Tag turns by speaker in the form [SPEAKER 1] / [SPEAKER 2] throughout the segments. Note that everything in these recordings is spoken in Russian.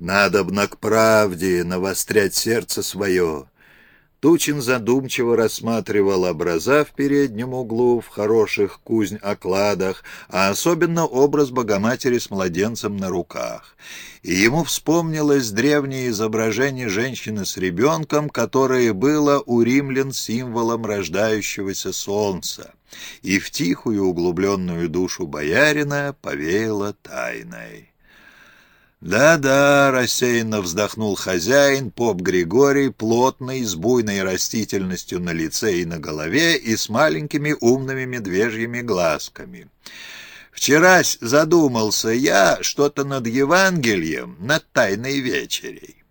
[SPEAKER 1] Надобно к правде навострять сердце свое. Тучин задумчиво рассматривал образа в переднем углу в хороших кузнь-окладах, а особенно образ Богоматери с младенцем на руках. И ему вспомнилось древнее изображение женщины с ребенком, которое было у римлян символом рождающегося солнца. И в тихую углубленную душу боярина повеяло тайной. «Да-да», — рассеянно вздохнул хозяин, поп Григорий, плотный, с буйной растительностью на лице и на голове и с маленькими умными медвежьими глазками. «Вчерась задумался я что-то над Евангелием, над Тайной Вечерей.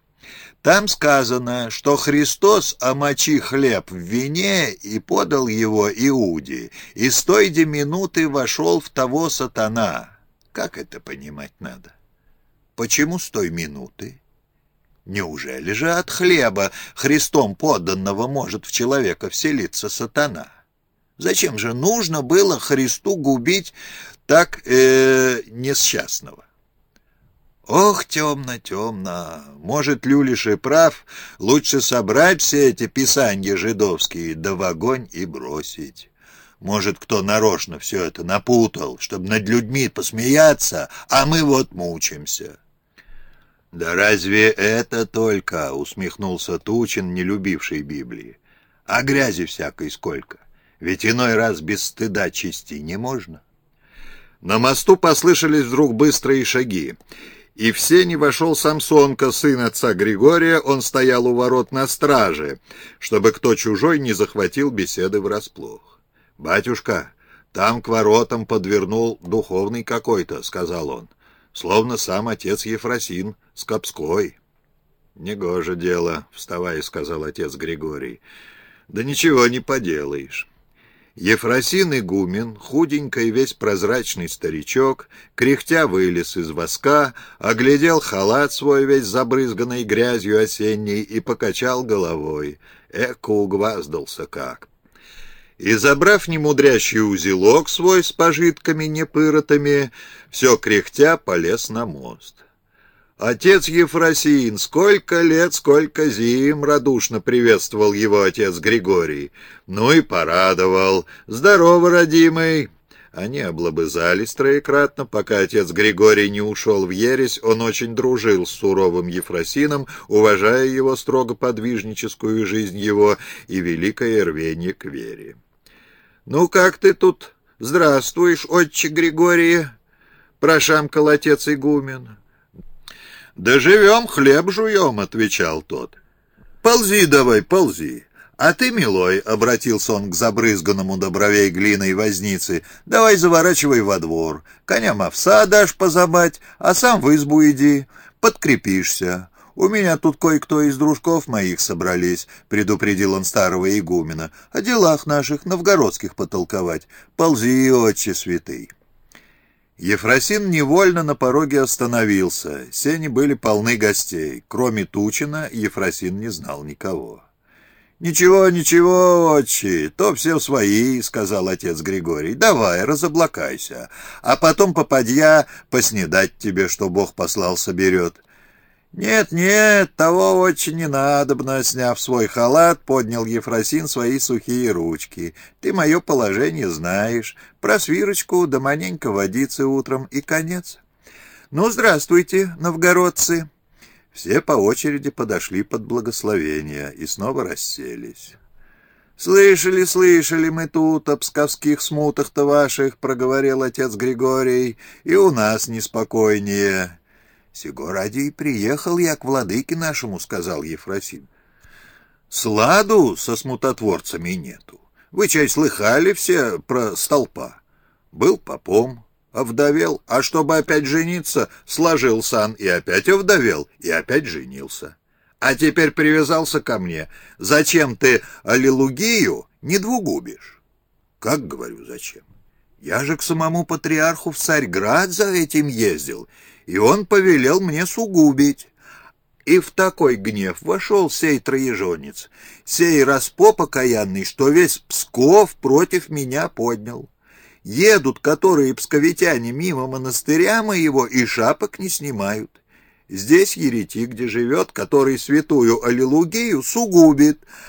[SPEAKER 1] Там сказано, что Христос омочи хлеб в вине и подал его Иуде, и с той де минуты вошел в того сатана. Как это понимать надо?» Почему с той минуты? Неужели же от хлеба Христом подданного может в человека вселиться сатана? Зачем же нужно было Христу губить так э, несчастного? Ох, темно-темно. Может, Люлиш и прав, лучше собрать все эти писания жидовские, да в огонь и бросить. Может, кто нарочно все это напутал, чтобы над людьми посмеяться, а мы вот мучимся. «Да разве это только?» — усмехнулся Тучин, не любивший Библии. «А грязи всякой сколько? Ведь иной раз без стыда чисти не можно». На мосту послышались вдруг быстрые шаги. И в сени вошел Самсонка, сын отца Григория, он стоял у ворот на страже, чтобы кто чужой не захватил беседы врасплох. «Батюшка, там к воротам подвернул духовный какой-то», — сказал он словно сам отец Ефросин с Капской. «Негоже дело», — вставая, сказал отец Григорий. «Да ничего не поделаешь». Ефросин игумен, худенький весь прозрачный старичок, кряхтя вылез из воска, оглядел халат свой весь забрызганный грязью осенней и покачал головой. Эко угваздался как и, забрав немудрящий узелок свой с пожитками непыротами, все кряхтя полез на мост. «Отец Ефросин, сколько лет, сколько зим!» — радушно приветствовал его отец Григорий. «Ну и порадовал. Здорово, родимый!» Они облобызались троекратно, пока отец Григорий не ушел в ересь, он очень дружил с суровым Ефросином, уважая его строго подвижническую жизнь его и великое рвение к вере. «Ну, как ты тут здравствуешь, отче Григорий?» — прошамкал отец игумен. «Да живем, хлеб жуем», — отвечал тот. «Ползи давай, ползи». «А ты, милой», — обратился он к забрызганному до бровей глиной возницы, — «давай заворачивай во двор, коням овса дашь позабать, а сам в избу иди, подкрепишься. «У меня тут кое-кто из дружков моих собрались», — предупредил он старого игумена. «О делах наших, новгородских потолковать. Ползи, отче святый». Ефросин невольно на пороге остановился. Сени были полны гостей. Кроме Тучина, Ефросин не знал никого. «Ничего, ничего, отче, то все свои», — сказал отец Григорий. «Давай, разоблакайся, а потом попадья поснедать тебе, что Бог послал, соберет. «Нет, нет, того очень не надобно», — сняв свой халат, поднял Ефросин свои сухие ручки. «Ты мое положение знаешь. Про свирочку да маленько водицы утром и конец». «Ну, здравствуйте, новгородцы!» Все по очереди подошли под благословение и снова расселись. «Слышали, слышали мы тут о псковских смутах-то ваших», — проговорил отец Григорий, — «и у нас неспокойнее». «Сего ради и приехал я к владыке нашему», — сказал Ефросим. «Сладу со смутотворцами нету. Вы, чай, слыхали все про столпа? Был попом, овдовел, а чтобы опять жениться, сложил сан и опять овдовел, и опять женился. А теперь привязался ко мне. Зачем ты аллилугию не двугубишь?» «Как, говорю, зачем? Я же к самому патриарху в Царьград за этим ездил» и он повелел мне сугубить. И в такой гнев вошел сей троежонец, сей распоп окаянный, что весь Псков против меня поднял. Едут которые псковитяне мимо монастыря моего и шапок не снимают. Здесь еретик, где живет, который святую аллилугию сугубит,